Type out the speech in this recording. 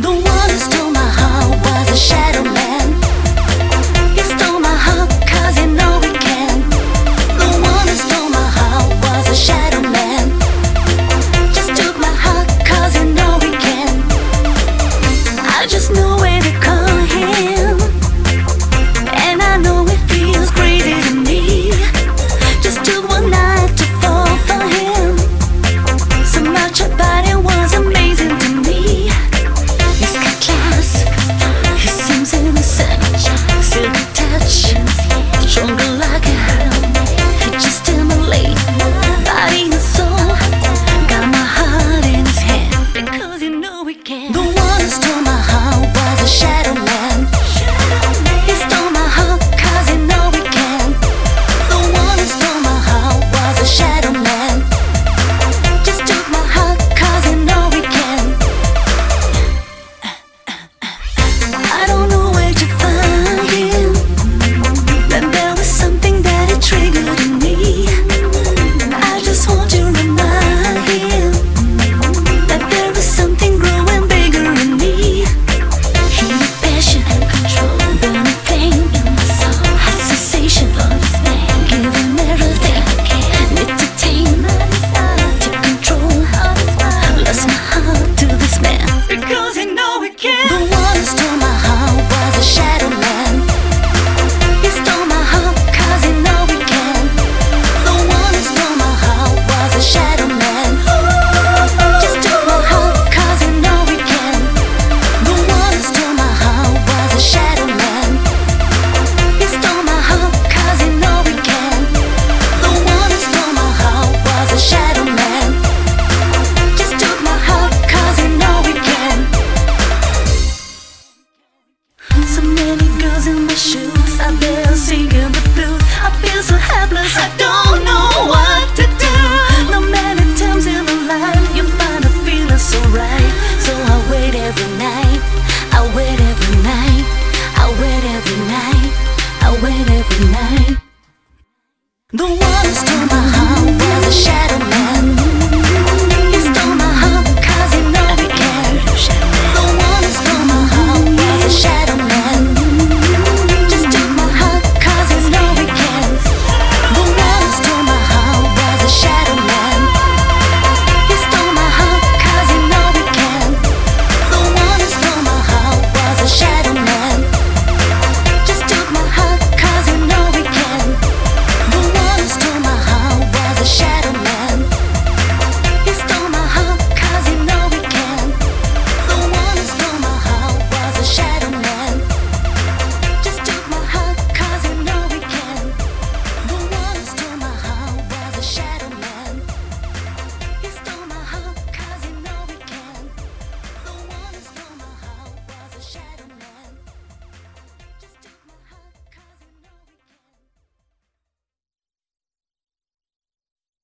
The one who stole my heart was a shadow. many girls in my shoes. I the blues I feel so helpless, I don't know what to do. Many times in a You find a feeling so right. So I wait every night. I wait every night. I wait every night. I wait every night. The walls to my heart. Was a shadow